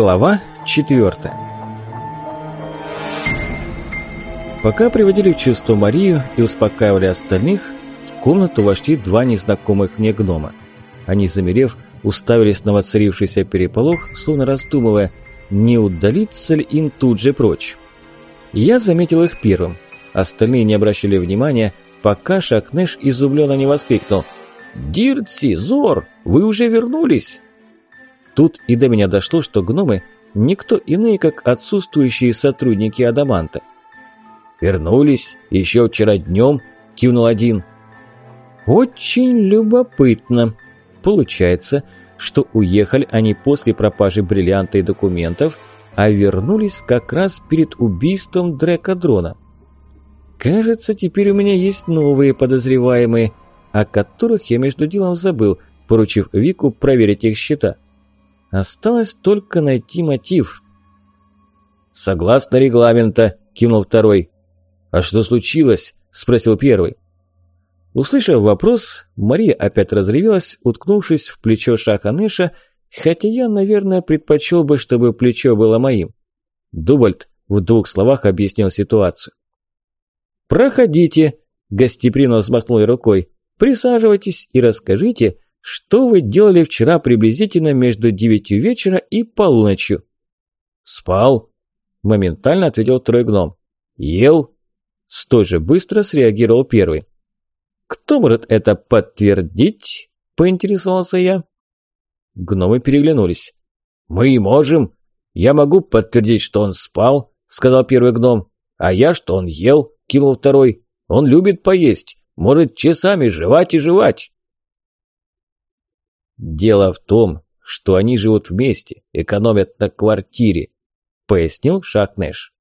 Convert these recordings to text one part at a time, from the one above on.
Глава 4 Пока приводили в чувство Марию и успокаивали остальных, в комнату вошли два незнакомых мне гнома. Они, замерев, уставились на воцарившийся переполох, словно раздумывая, не удалиться ли им тут же прочь. Я заметил их первым. Остальные не обращали внимания, пока Шакнеш изумленно не воскликнул. «Диртси, Зор, вы уже вернулись!» Тут и до меня дошло, что гномы – никто иные, как отсутствующие сотрудники Адаманта. «Вернулись еще вчера днем», – кивнул один. «Очень любопытно. Получается, что уехали они после пропажи бриллианта и документов, а вернулись как раз перед убийством Дрека Дрона. Кажется, теперь у меня есть новые подозреваемые, о которых я между делом забыл, поручив Вику проверить их счета». Осталось только найти мотив. «Согласно регламента», – кивнул второй. «А что случилось?» – спросил первый. Услышав вопрос, Мария опять разревелась, уткнувшись в плечо Шаханеша, хотя я, наверное, предпочел бы, чтобы плечо было моим. Дубальд в двух словах объяснил ситуацию. «Проходите», – гостеприимно взмахнул рукой, – «присаживайтесь и расскажите, что вы делали вчера приблизительно между девятью вечера и полуночью?» «Спал», – моментально ответил второй гном. «Ел?» Столь же быстро среагировал первый. «Кто может это подтвердить?» – поинтересовался я. Гномы переглянулись. «Мы можем. Я могу подтвердить, что он спал», – сказал первый гном. «А я, что он ел», – кинул второй. «Он любит поесть, может часами жевать и жевать». «Дело в том, что они живут вместе, экономят на квартире», – пояснил Шакнеш.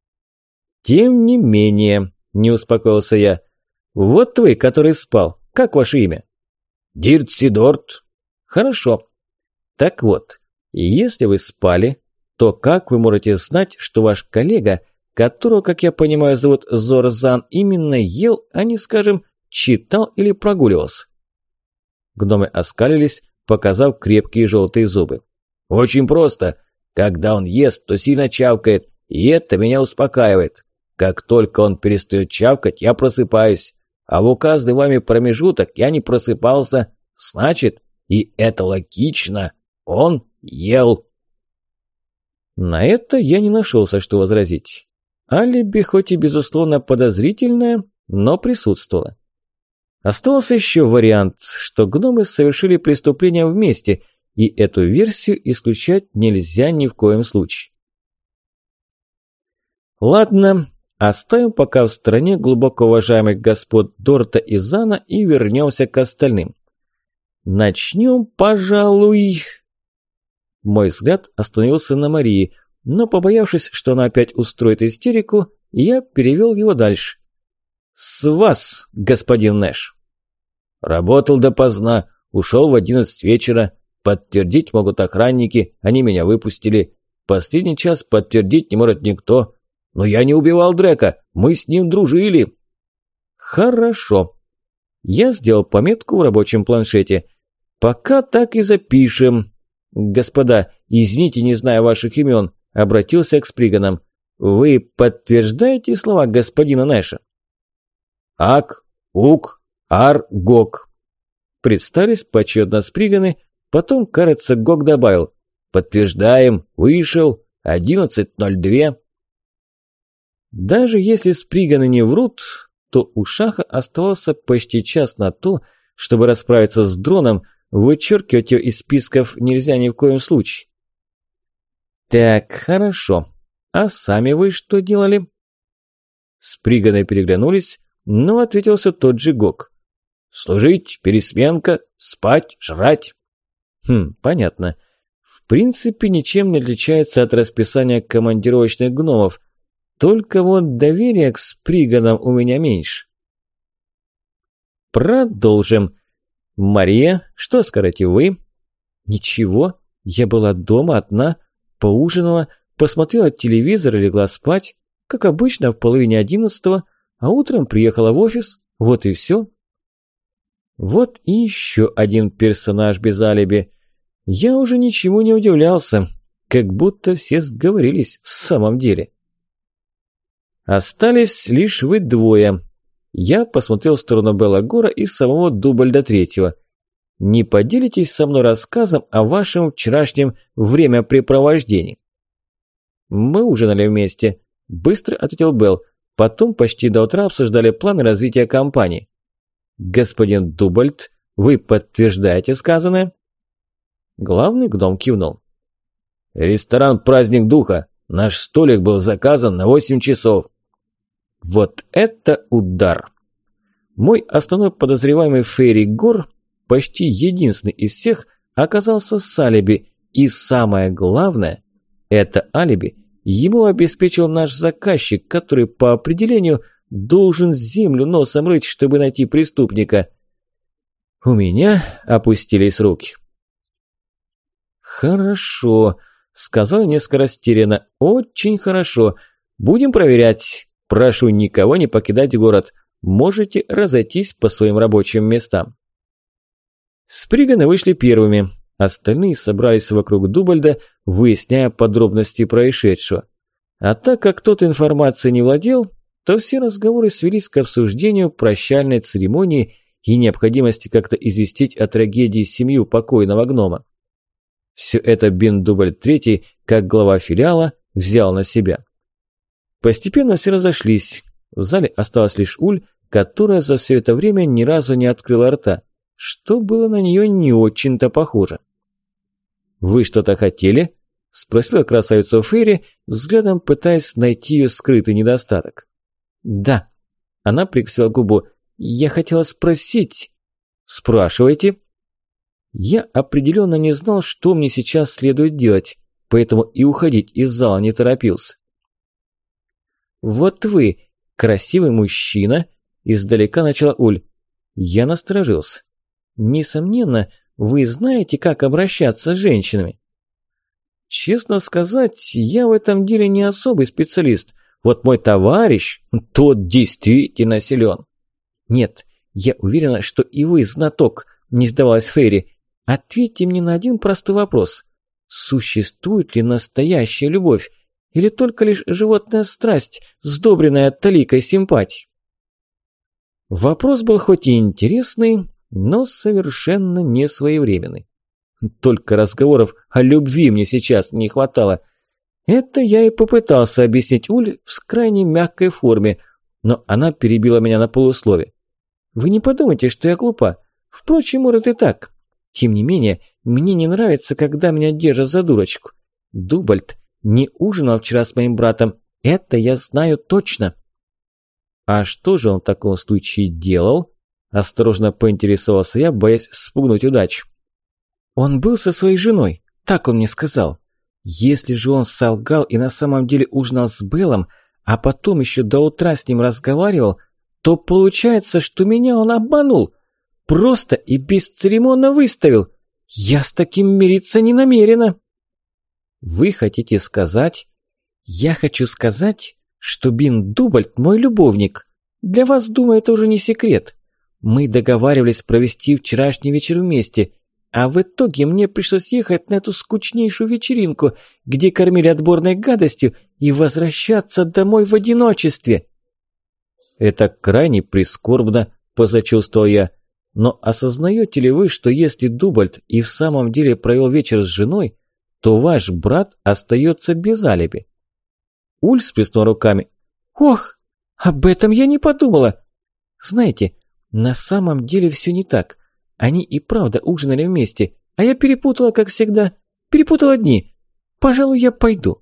«Тем не менее», – не успокоился я, – «вот вы, который спал, как ваше имя?» «Дирт Сидорт». «Хорошо. Так вот, если вы спали, то как вы можете знать, что ваш коллега, которого, как я понимаю, зовут Зорзан, именно ел, а не, скажем, читал или прогуливался?» Гномы оскалились, показав крепкие желтые зубы. «Очень просто. Когда он ест, то сильно чавкает, и это меня успокаивает. Как только он перестает чавкать, я просыпаюсь. А в указанный вами промежуток я не просыпался. Значит, и это логично, он ел». На это я не нашелся, что возразить. Алиби хоть и безусловно подозрительное, но присутствовало. Оставался еще вариант, что гномы совершили преступление вместе, и эту версию исключать нельзя ни в коем случае. Ладно, оставим пока в стороне глубоко уважаемых господ Дорта и Зана и вернемся к остальным. Начнем, пожалуй... Мой взгляд остановился на Марии, но, побоявшись, что она опять устроит истерику, я перевел его дальше. «С вас, господин Нэш!» «Работал допоздна, ушел в одиннадцать вечера. Подтвердить могут охранники, они меня выпустили. Последний час подтвердить не может никто. Но я не убивал Дрека, мы с ним дружили». «Хорошо». Я сделал пометку в рабочем планшете. «Пока так и запишем». «Господа, извините, не знаю ваших имен», — обратился к Сприганам. «Вы подтверждаете слова господина Нэша?» Ак, Ук, Ар, Гок. Представились почетно сприганы, потом, кажется, Гок добавил. Подтверждаем, вышел, 11.02. Даже если сприганы не врут, то у Шаха оставался почти час на то, чтобы расправиться с дроном, вычеркивать ее из списков нельзя ни в коем случае. Так, хорошо. А сами вы что делали? Сприганы переглянулись, но ответился тот же Гок. «Служить, пересменка, спать, жрать». Хм, понятно. В принципе, ничем не отличается от расписания командировочных гномов. Только вот доверия к сприганам у меня меньше. Продолжим. Мария, что скажете вы? Ничего, я была дома одна, поужинала, посмотрела телевизор и легла спать, как обычно в половине одиннадцатого, а утром приехала в офис, вот и все. Вот и еще один персонаж без алиби. Я уже ничего не удивлялся. Как будто все сговорились в самом деле. Остались лишь вы двое. Я посмотрел в сторону Белогора и самого Дубальда Третьего. Не поделитесь со мной рассказом о вашем вчерашнем времяпрепровождении? Мы ужинали вместе, быстро ответил Белл. Потом почти до утра обсуждали планы развития компании. Господин Дубальд, вы подтверждаете сказанное? Главный гном кивнул. «Ресторан «Праздник Духа». Наш столик был заказан на 8 часов». Вот это удар! Мой основной подозреваемый Ферри Гор, почти единственный из всех, оказался с алиби. И самое главное, это алиби ему обеспечил наш заказчик, который по определению должен землю носом рыть, чтобы найти преступника. У меня опустились руки. «Хорошо», — сказал несколько растерянно. «Очень хорошо. Будем проверять. Прошу никого не покидать город. Можете разойтись по своим рабочим местам». Сприганы вышли первыми. Остальные собрались вокруг Дубальда, выясняя подробности происшедшего. А так как тот информацией не владел, то все разговоры свелись к обсуждению прощальной церемонии и необходимости как-то известить о трагедии семью покойного гнома. Все это Бен Дубль III, как глава филиала, взял на себя. Постепенно все разошлись. В зале осталась лишь Уль, которая за все это время ни разу не открыла рта, что было на нее не очень-то похоже. «Вы что-то хотели?» – спросила красавицу Ферри, взглядом пытаясь найти ее скрытый недостаток. «Да». Она прикусила губу. «Я хотела спросить». «Спрашивайте». Я определенно не знал, что мне сейчас следует делать, поэтому и уходить из зала не торопился. «Вот вы, красивый мужчина!» – издалека начала Уль. Я насторожился. «Несомненно, вы знаете, как обращаться с женщинами». «Честно сказать, я в этом деле не особый специалист. Вот мой товарищ, тот действительно силен». «Нет, я уверена, что и вы знаток», – не сдавалась Фейри. Ответьте мне на один простой вопрос. Существует ли настоящая любовь? Или только лишь животная страсть, сдобренная таликой симпатии? Вопрос был хоть и интересный, но совершенно не своевременный. Только разговоров о любви мне сейчас не хватало. Это я и попытался объяснить Уль в крайне мягкой форме, но она перебила меня на полуслове. Вы не подумайте, что я глупа. Впрочем, может и так. Тем не менее, мне не нравится, когда меня держат за дурочку. Дубальд не ужинал вчера с моим братом. Это я знаю точно. А что же он в таком случае делал? Осторожно поинтересовался я, боясь спугнуть удачу. Он был со своей женой, так он мне сказал. Если же он солгал и на самом деле ужинал с Беллом, а потом еще до утра с ним разговаривал, то получается, что меня он обманул. Просто и бесцеремонно выставил. Я с таким мириться не намерена. Вы хотите сказать? Я хочу сказать, что Бин Дубальд мой любовник. Для вас, думаю, это уже не секрет. Мы договаривались провести вчерашний вечер вместе, а в итоге мне пришлось ехать на эту скучнейшую вечеринку, где кормили отборной гадостью, и возвращаться домой в одиночестве. Это крайне прискорбно, позачувствовал я. Но осознаете ли вы, что если Дубальд и в самом деле провел вечер с женой, то ваш брат остается без алиби? Уль сплеснул руками. «Ох, об этом я не подумала. Знаете, на самом деле все не так. Они и правда ужинали вместе, а я перепутала, как всегда. Перепутала дни. Пожалуй, я пойду».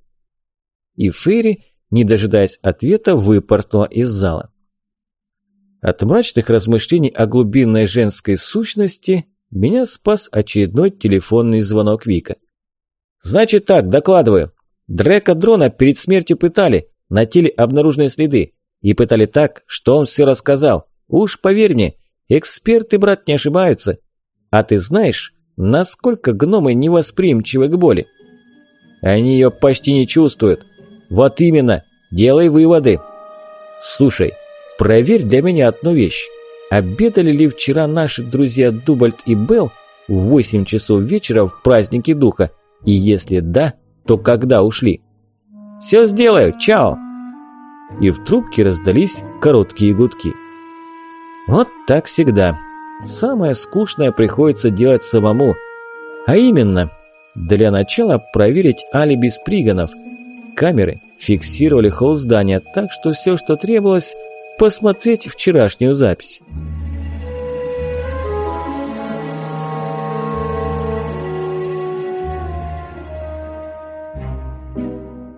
И Ферри, не дожидаясь ответа, выпорхнула из зала. От мрачных размышлений о глубинной женской сущности меня спас очередной телефонный звонок Вика. «Значит так, докладываю. Дрека Дрона перед смертью пытали, на теле обнаружены следы. И пытали так, что он все рассказал. Уж поверь мне, эксперты, брат, не ошибаются. А ты знаешь, насколько гномы невосприимчивы к боли? Они ее почти не чувствуют. Вот именно, делай выводы. Слушай, Проверь для меня одну вещь. Обедали ли вчера наши друзья Дубальд и Белл в 8 часов вечера в празднике духа? И если да, то когда ушли? «Все сделаю, чао!» И в трубке раздались короткие гудки. Вот так всегда. Самое скучное приходится делать самому. А именно, для начала проверить алиби Сприганов. Камеры фиксировали холл здания, так что все, что требовалось, посмотреть вчерашнюю запись.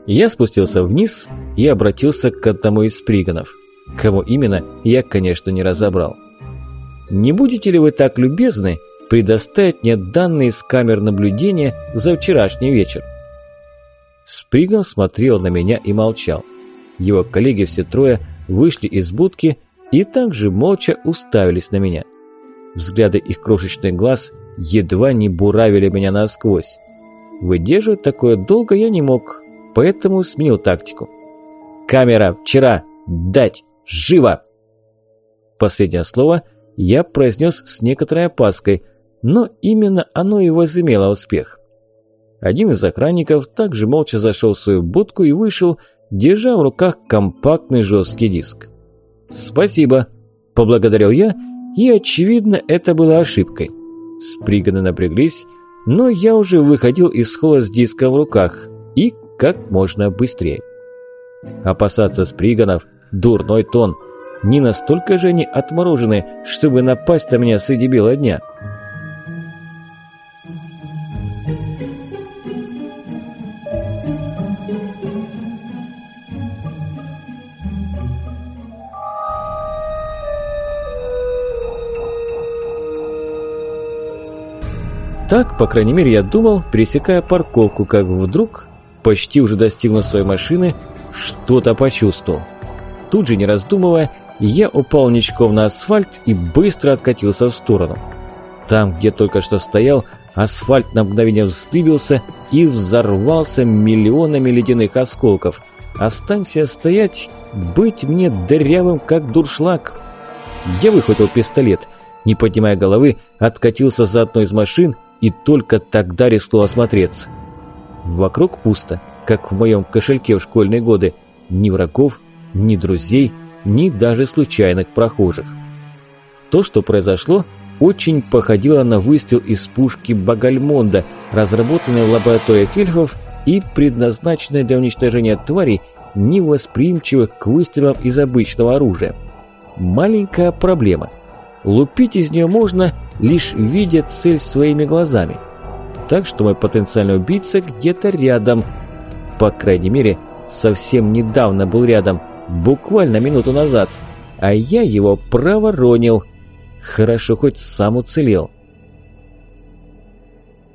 Я спустился вниз и обратился к одному из Сприганов. Кому именно, я, конечно, не разобрал. «Не будете ли вы так любезны предоставить мне данные с камер наблюдения за вчерашний вечер?» Сприган смотрел на меня и молчал. Его коллеги все трое вышли из будки и также молча уставились на меня. Взгляды их крошечных глаз едва не буравили меня насквозь. Выдерживать такое долго я не мог, поэтому сменил тактику. «Камера! Вчера! Дать! Живо!» Последнее слово я произнес с некоторой опаской, но именно оно и возымело успех. Один из охранников также молча зашел в свою будку и вышел, держа в руках компактный жесткий диск. «Спасибо», – поблагодарил я, и, очевидно, это было ошибкой. Сприганы напряглись, но я уже выходил из холла с диском в руках и как можно быстрее. Опасаться сприганов – дурной тон. Не настолько же они отморожены, чтобы напасть на меня среди бела дня. Так, по крайней мере, я думал, пересекая парковку, как вдруг, почти уже достигнув своей машины, что-то почувствовал. Тут же, не раздумывая, я упал ничком на асфальт и быстро откатился в сторону. Там, где только что стоял, асфальт на мгновение вздыбился и взорвался миллионами ледяных осколков. Останься стоять, быть мне дырявым, как дуршлаг. Я выхватил пистолет, не поднимая головы, откатился за одной из машин и только тогда рискнул осмотреться. Вокруг пусто, как в моем кошельке в школьные годы. Ни врагов, ни друзей, ни даже случайных прохожих. То, что произошло, очень походило на выстрел из пушки Багальмонда, разработанной в лабораториях эльфов и предназначенной для уничтожения тварей, невосприимчивых к выстрелам из обычного оружия. Маленькая проблема. Лупить из нее можно, лишь видя цель своими глазами. Так что мой потенциальный убийца где-то рядом. По крайней мере, совсем недавно был рядом, буквально минуту назад. А я его проворонил. Хорошо, хоть сам уцелел.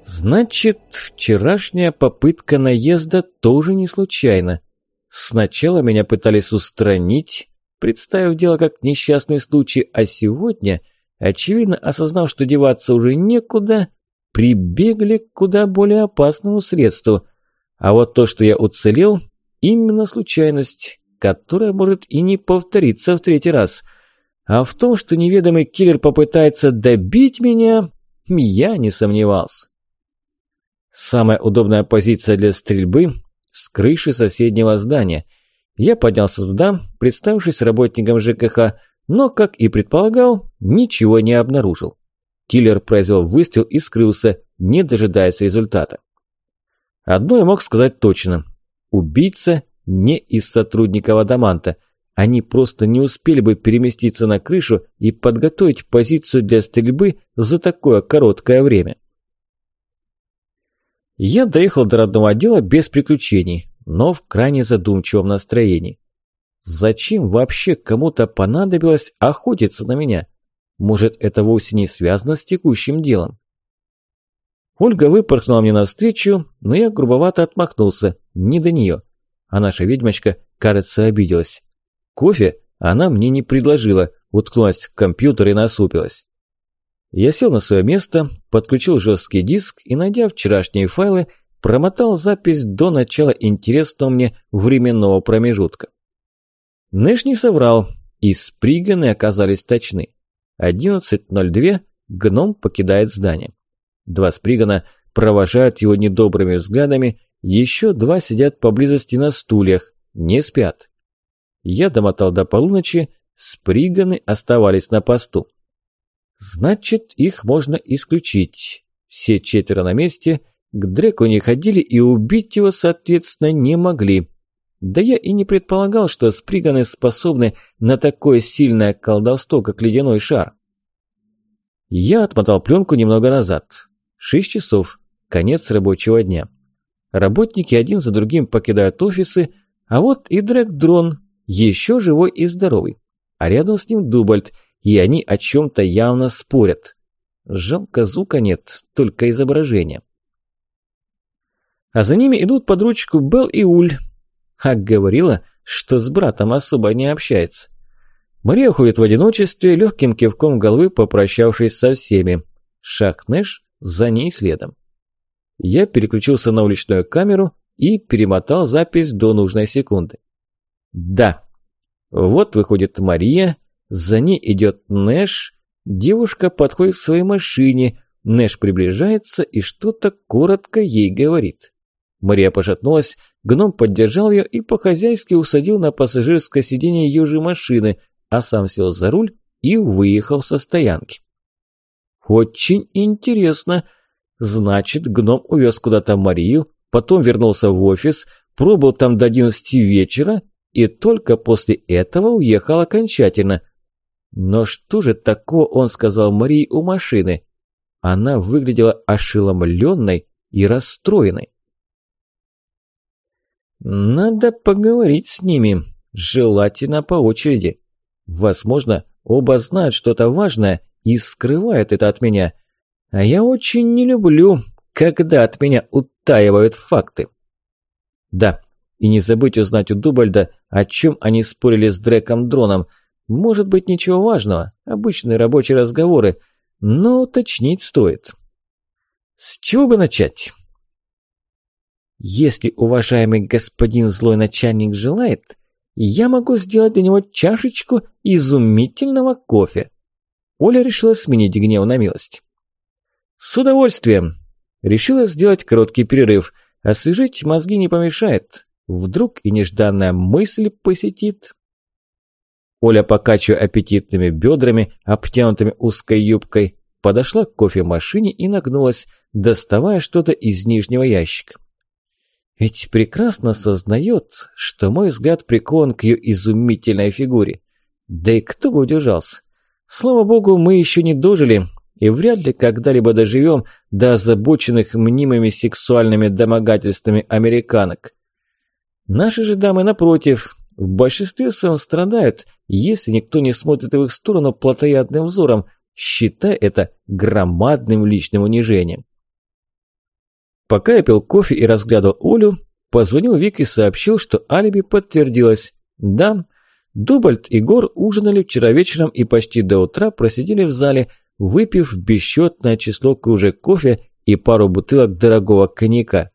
Значит, вчерашняя попытка наезда тоже не случайна. Сначала меня пытались устранить, представив дело как несчастный случай, а сегодня – очевидно осознав, что деваться уже некуда, прибегли к куда более опасному средству. А вот то, что я уцелел, именно случайность, которая может и не повториться в третий раз. А в том, что неведомый киллер попытается добить меня, я не сомневался. Самая удобная позиция для стрельбы – с крыши соседнего здания. Я поднялся туда, представившись работником ЖКХ, но, как и предполагал, ничего не обнаружил. Киллер произвел выстрел и скрылся, не дожидаясь результата. Одно я мог сказать точно. Убийца не из сотрудников Адаманта. Они просто не успели бы переместиться на крышу и подготовить позицию для стрельбы за такое короткое время. Я доехал до родного отдела без приключений, но в крайне задумчивом настроении. Зачем вообще кому-то понадобилось охотиться на меня? Может, это вовсе не связано с текущим делом? Ольга выпорхнула мне навстречу, но я грубовато отмахнулся, не до нее. А наша ведьмочка, кажется, обиделась. Кофе она мне не предложила, уткнулась в компьютер и насупилась. Я сел на свое место, подключил жесткий диск и, найдя вчерашние файлы, промотал запись до начала интересного мне временного промежутка. Нэш не соврал, и сприганы оказались точны. 11.02 гном покидает здание. Два спригана провожают его недобрыми взглядами, Еще два сидят поблизости на стульях, не спят. Я домотал до полуночи, сприганы оставались на посту. Значит, их можно исключить. Все четверо на месте, к Дреку не ходили и убить его, соответственно, не могли. Да я и не предполагал, что сприганы способны на такое сильное колдовство, как ледяной шар. Я отмотал пленку немного назад. Шесть часов. Конец рабочего дня. Работники один за другим покидают офисы, а вот и Дрек-дрон, еще живой и здоровый. А рядом с ним Дубальд, и они о чем-то явно спорят. Жалко звука нет, только изображение. А за ними идут под ручку Белл и Уль, а говорила, что с братом особо не общается. Мария уходит в одиночестве, легким кивком головы попрощавшись со всеми. Шахнеш за ней следом. Я переключился на уличную камеру и перемотал запись до нужной секунды. Да. Вот выходит Мария, за ней идет Нэш, девушка подходит к своей машине, Нэш приближается и что-то коротко ей говорит. Мария пошатнулась, гном поддержал ее и по-хозяйски усадил на пассажирское сиденье ее же машины, а сам сел за руль и выехал со стоянки. Очень интересно. Значит, гном увез куда-то Марию, потом вернулся в офис, пробыл там до 11 вечера и только после этого уехал окончательно. Но что же такого он сказал Марии у машины? Она выглядела ошеломленной и расстроенной. Надо поговорить с ними, желательно по очереди. Возможно, оба знают что-то важное и скрывают это от меня. А я очень не люблю, когда от меня утаивают факты. Да, и не забыть узнать у Дубальда, о чем они спорили с Дреком Дроном. Может быть, ничего важного, обычные рабочие разговоры, но уточнить стоит. С чего бы начать? Если уважаемый господин злой начальник желает, я могу сделать для него чашечку изумительного кофе. Оля решила сменить гнев на милость. С удовольствием. Решила сделать короткий перерыв. Освежить мозги не помешает. Вдруг и нежданная мысль посетит. Оля, покачивая аппетитными бедрами, обтянутыми узкой юбкой, подошла к кофемашине и нагнулась, доставая что-то из нижнего ящика. Ведь прекрасно сознает, что мой взгляд прикован к ее изумительной фигуре. Да и кто бы удержался? Слава богу, мы еще не дожили и вряд ли когда-либо доживем до озабоченных мнимыми сексуальными домогательствами американок. Наши же дамы, напротив, в большинстве своем страдают, если никто не смотрит в их сторону плотоядным взором, считая это громадным личным унижением. Пока я пил кофе и разглядывал Олю, позвонил Вик и сообщил, что алиби подтвердилось. Да, Дубальд и Гор ужинали вчера вечером и почти до утра просидели в зале, выпив бесчетное число кружек кофе и пару бутылок дорогого коньяка.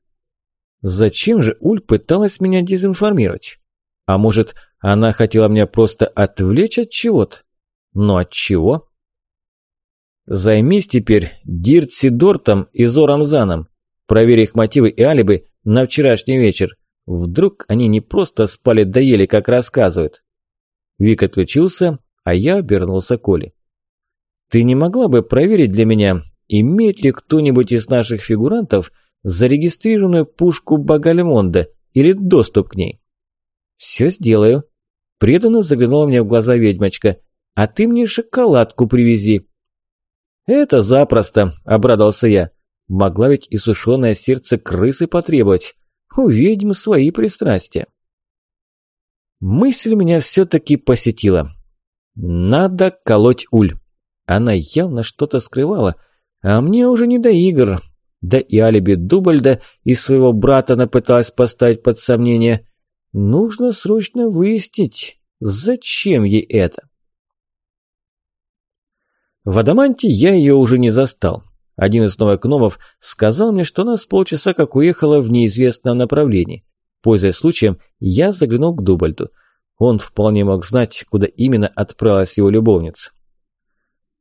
Зачем же Уль пыталась меня дезинформировать? А может, она хотела меня просто отвлечь от чего-то? Но от чего? Займись теперь Дирт Дортом и Зором Заном. Проверь их мотивы и алиби на вчерашний вечер. Вдруг они не просто спали доели, как рассказывают. Вик отключился, а я обернулся к Оле. Ты не могла бы проверить для меня, имеет ли кто-нибудь из наших фигурантов зарегистрированную пушку Багальмонда или доступ к ней? Все сделаю. Преданно заглянула мне в глаза ведьмочка. А ты мне шоколадку привези. Это запросто, обрадовался я. Могла ведь и сушеное сердце крысы потребовать. У ведьм свои пристрастия. Мысль меня все-таки посетила. Надо колоть уль. Она явно что-то скрывала, а мне уже не до игр. Да и алиби Дубальда и своего брата она пыталась поставить под сомнение. Нужно срочно выяснить, зачем ей это. В Адаманте я ее уже не застал. Один из новых гномов сказал мне, что она с полчаса как уехала в неизвестном направлении. Пользуясь случаем, я заглянул к Дубальду. Он вполне мог знать, куда именно отправилась его любовница.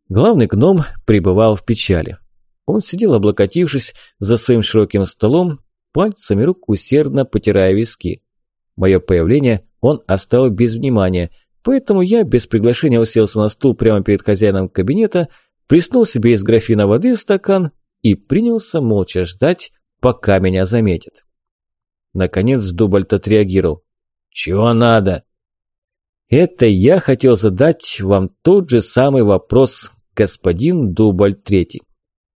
Главный гном пребывал в печали. Он сидел облокотившись за своим широким столом пальцами рук усердно потирая виски. Мое появление он оставил без внимания, поэтому я без приглашения уселся на стул прямо перед хозяином кабинета, плеснул себе из графина воды стакан и принялся молча ждать, пока меня заметят. Наконец Дубальт отреагировал. «Чего надо?» «Это я хотел задать вам тот же самый вопрос, господин Дубль Третий.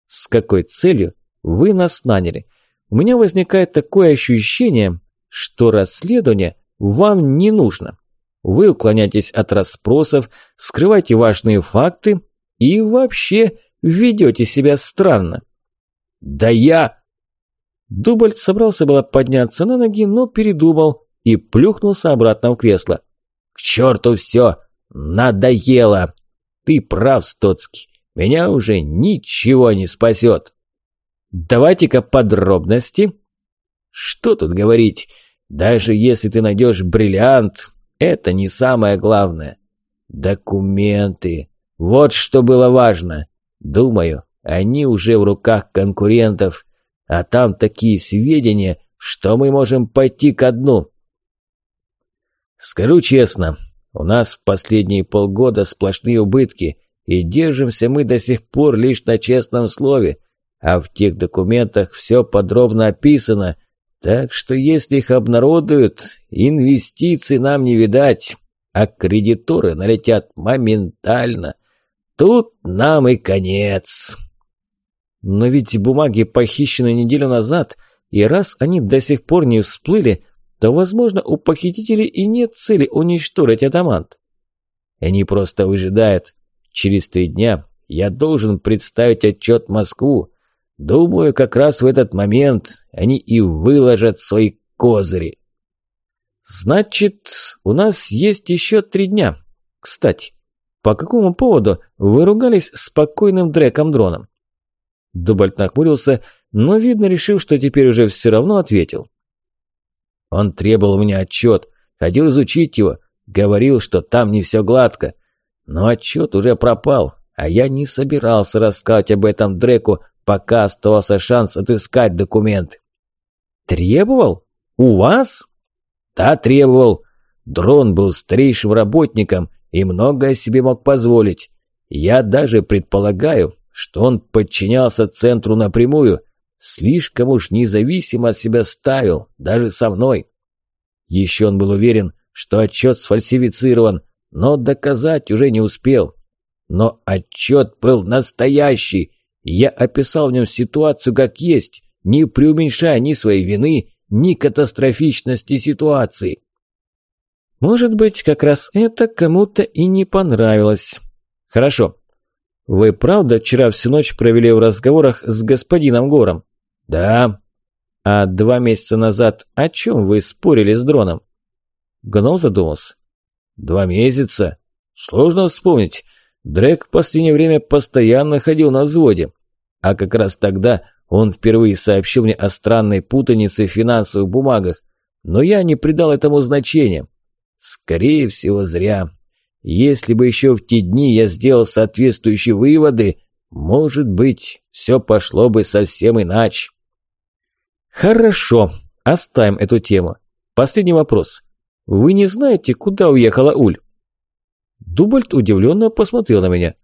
С какой целью вы нас наняли? У меня возникает такое ощущение, что расследование вам не нужно. Вы уклоняетесь от расспросов, скрываете важные факты и вообще ведете себя странно. Да я... Дубль собрался было подняться на ноги, но передумал и плюхнулся обратно в кресло. «К черту все! Надоело! Ты прав, Стоцкий, меня уже ничего не спасет!» «Давайте-ка подробности!» «Что тут говорить? Даже если ты найдешь бриллиант, это не самое главное. Документы. Вот что было важно. Думаю, они уже в руках конкурентов, а там такие сведения, что мы можем пойти ко дну. Скажу честно, у нас последние полгода сплошные убытки, и держимся мы до сих пор лишь на честном слове, а в тех документах все подробно описано, так что если их обнародуют, инвестиций нам не видать, а кредиторы налетят моментально. Тут нам и конец. Но ведь бумаги похищены неделю назад, и раз они до сих пор не всплыли, то, возможно, у похитителей и нет цели уничтожить адамант. Они просто выжидают. Через три дня я должен представить отчет Москву. Думаю, как раз в этот момент они и выложат свои козыри. Значит, у нас есть еще три дня. Кстати, по какому поводу вы ругались с покойным Дреком Дроном? Дубальт нахмурился, но, видно, решил, что теперь уже все равно ответил. Он требовал у меня отчет, хотел изучить его, говорил, что там не все гладко. Но отчет уже пропал, а я не собирался рассказать об этом Дреку, пока оставался шанс отыскать документы. «Требовал? У вас?» «Да, требовал. Дрон был старейшим работником и многое себе мог позволить. Я даже предполагаю, что он подчинялся центру напрямую, слишком уж независимо от себя ставил, даже со мной. Еще он был уверен, что отчет сфальсифицирован, но доказать уже не успел. Но отчет был настоящий, я описал в нем ситуацию как есть, не преуменьшая ни своей вины, ни катастрофичности ситуации. Может быть, как раз это кому-то и не понравилось. Хорошо, вы правда вчера всю ночь провели в разговорах с господином Гором? Да. А два месяца назад о чем вы спорили с дроном? Гном задумался. Два месяца? Сложно вспомнить. Дрек в последнее время постоянно ходил на взводе. А как раз тогда он впервые сообщил мне о странной путанице в финансовых бумагах. Но я не придал этому значения. Скорее всего, зря. Если бы еще в те дни я сделал соответствующие выводы, может быть, все пошло бы совсем иначе. Хорошо, оставим эту тему. Последний вопрос. Вы не знаете, куда уехала Уль? Дубальт удивленно посмотрел на меня.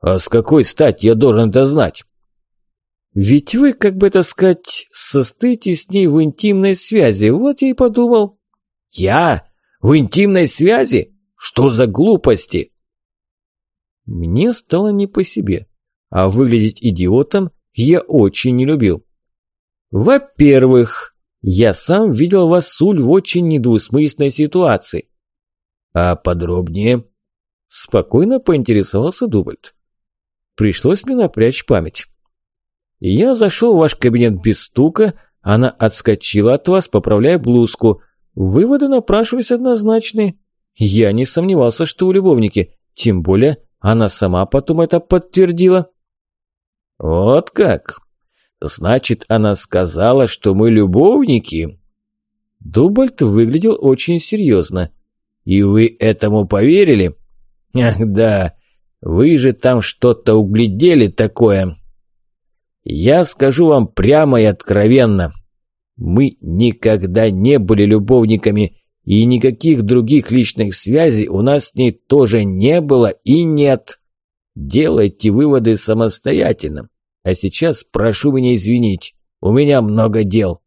А с какой стати я должен это знать? Ведь вы, как бы это сказать, состоите с ней в интимной связи. Вот я и подумал. Я? В интимной связи? Что за глупости? Мне стало не по себе, а выглядеть идиотом я очень не любил. Во-первых, я сам видел вас, Суль, в очень недвусмысленной ситуации. А подробнее? Спокойно поинтересовался Дубальд. Пришлось мне напрячь память. Я зашел в ваш кабинет без стука, она отскочила от вас, поправляя блузку. Выводы напрашивались однозначные. Я не сомневался, что у любовники, тем более она сама потом это подтвердила. Вот как? Значит, она сказала, что мы любовники? Дубальт выглядел очень серьезно. И вы этому поверили? Ах да, вы же там что-то углядели такое. Я скажу вам прямо и откровенно. Мы никогда не были любовниками, и никаких других личных связей у нас с ней тоже не было и нет. Делайте выводы самостоятельно. А сейчас прошу меня извинить, у меня много дел.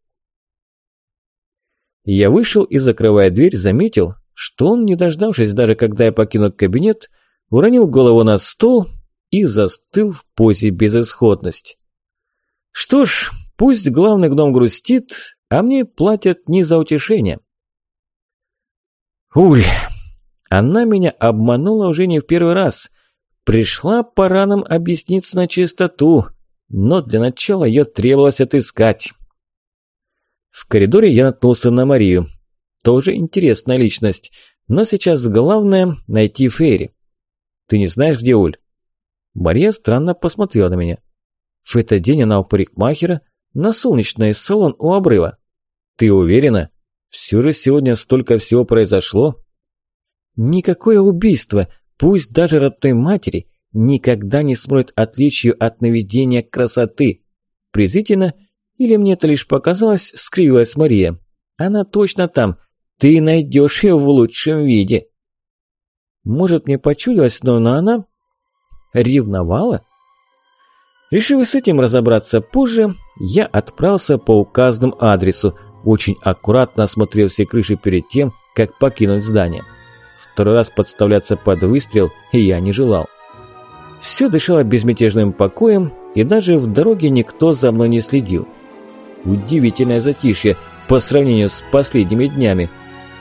Я вышел и, закрывая дверь, заметил, что он, не дождавшись даже когда я покину кабинет, уронил голову на стол и застыл в позе безысходности. Что ж, пусть главный гном грустит, а мне платят не за утешение. Уль, она меня обманула уже не в первый раз. Пришла пора нам объясниться на чистоту, но для начала ее требовалось отыскать. В коридоре я наткнулся на Марию. Тоже интересная личность, но сейчас главное – найти Фейри. Ты не знаешь, где Уль? Мария странно посмотрела на меня. В этот день она у парикмахера на солнечный салон у обрыва. Ты уверена? Все же сегодня столько всего произошло. Никакое убийство, пусть даже родной матери, никогда не сможет отличию от наведения красоты. Презрительно, или мне это лишь показалось, скривилась Мария. Она точно там. Ты найдешь ее в лучшем виде. Может, мне почудилось, но она ревновала? Решив с этим разобраться позже, я отправился по указанному адресу, очень аккуратно осмотрев все крыши перед тем, как покинуть здание. Второй раз подставляться под выстрел я не желал. Все дышало безмятежным покоем, и даже в дороге никто за мной не следил. Удивительное затишье по сравнению с последними днями.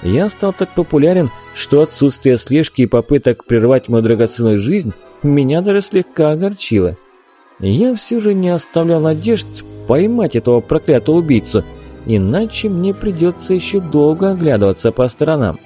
Я стал так популярен, что отсутствие слежки и попыток прервать мою драгоценную жизнь меня даже слегка огорчило. Я все же не оставлял надежд поймать этого проклятого убийцу, иначе мне придется еще долго оглядываться по сторонам.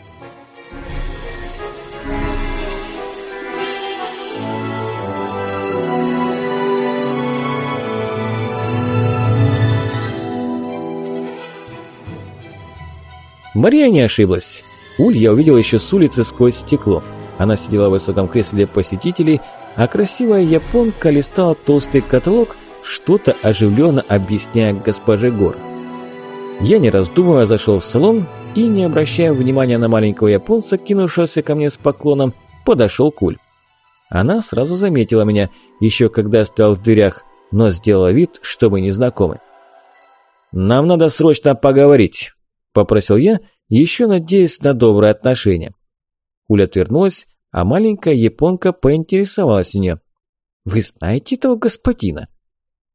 Мария не ошиблась. Уль я увидел еще с улицы сквозь стекло. Она сидела в высоком кресле посетителей, а красивая японка листала толстый каталог, что-то оживленно объясняя госпоже Гор. Я, не раздумывая, зашел в салон и, не обращая внимания на маленького японца, кинувшегося ко мне с поклоном, подошел к Уль. Она сразу заметила меня, еще когда я стоял в дверях, но сделала вид, что мы не знакомы. «Нам надо срочно поговорить», – попросил я, еще надеясь на доброе отношение. Уля отвернулась, а маленькая японка поинтересовалась у нее. «Вы знаете этого господина?»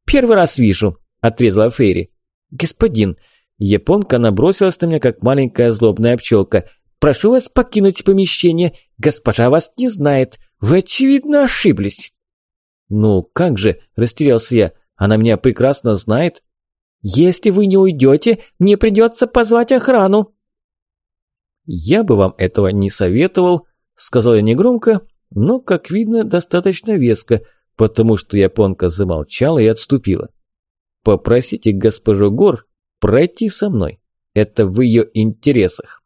«Первый раз вижу», – отрезала Фейри. «Господин». Японка набросилась на меня, как маленькая злобная пчелка. «Прошу вас покинуть помещение. Госпожа вас не знает. Вы, очевидно, ошиблись». «Ну, как же?» – растерялся я. «Она меня прекрасно знает». «Если вы не уйдете, мне придется позвать охрану». «Я бы вам этого не советовал», – сказал я негромко, но, как видно, достаточно веско, потому что японка замолчала и отступила. «Попросите госпожу Гор пройти со мной. Это в ее интересах».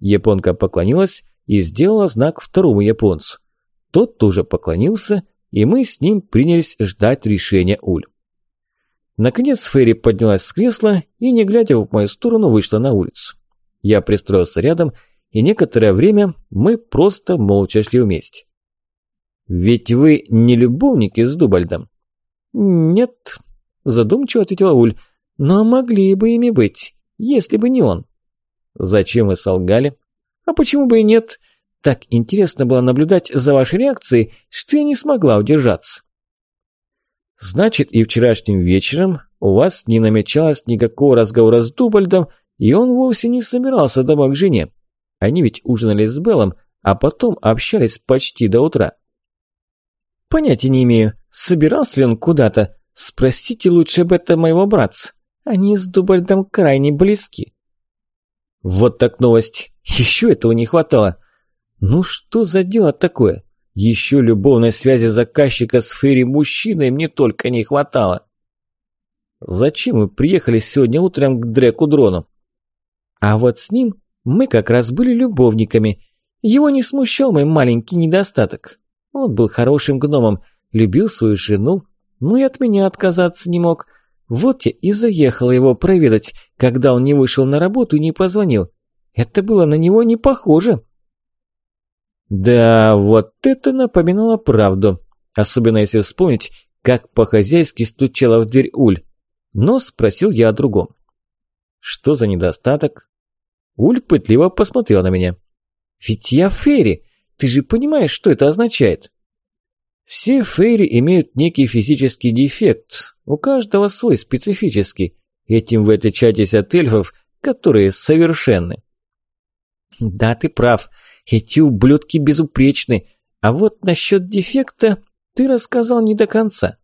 Японка поклонилась и сделала знак второму японцу. Тот тоже поклонился, и мы с ним принялись ждать решения Уль. Наконец Ферри поднялась с кресла и, не глядя в мою сторону, вышла на улицу. Я пристроился рядом, и некоторое время мы просто молча шли вместе. «Ведь вы не любовники с Дубальдом?» «Нет», – задумчиво ответила Уль, – «но могли бы ими быть, если бы не он». «Зачем вы солгали?» «А почему бы и нет? Так интересно было наблюдать за вашей реакцией, что я не смогла удержаться». «Значит, и вчерашним вечером у вас не намечалось никакого разговора с Дубальдом, и он вовсе не собирался домой к жене. Они ведь ужинали с Беллом, а потом общались почти до утра. Понятия не имею, собирался ли он куда-то. Спросите лучше об этом моего братца. Они с Дубальдом крайне близки. Вот так новость. Еще этого не хватало. Ну что за дело такое? Еще любовной связи заказчика с Ферри мужчиной мне только не хватало. Зачем мы приехали сегодня утром к Дреку Дрону? А вот с ним мы как раз были любовниками. Его не смущал мой маленький недостаток. Он был хорошим гномом, любил свою жену, ну и от меня отказаться не мог. Вот я и заехала его проведать, когда он не вышел на работу и не позвонил. Это было на него не похоже. Да, вот это напоминало правду. Особенно если вспомнить, как по-хозяйски стучала в дверь Уль. Но спросил я о другом. Что за недостаток? Уль пытливо посмотрел на меня. Ведь я Ферри. Ты же понимаешь, что это означает? Все Фейри имеют некий физический дефект. У каждого свой специфический. Этим вы отличаетесь от эльфов, которые совершенны. Да, ты прав. Эти ублюдки безупречны. А вот насчет дефекта ты рассказал не до конца.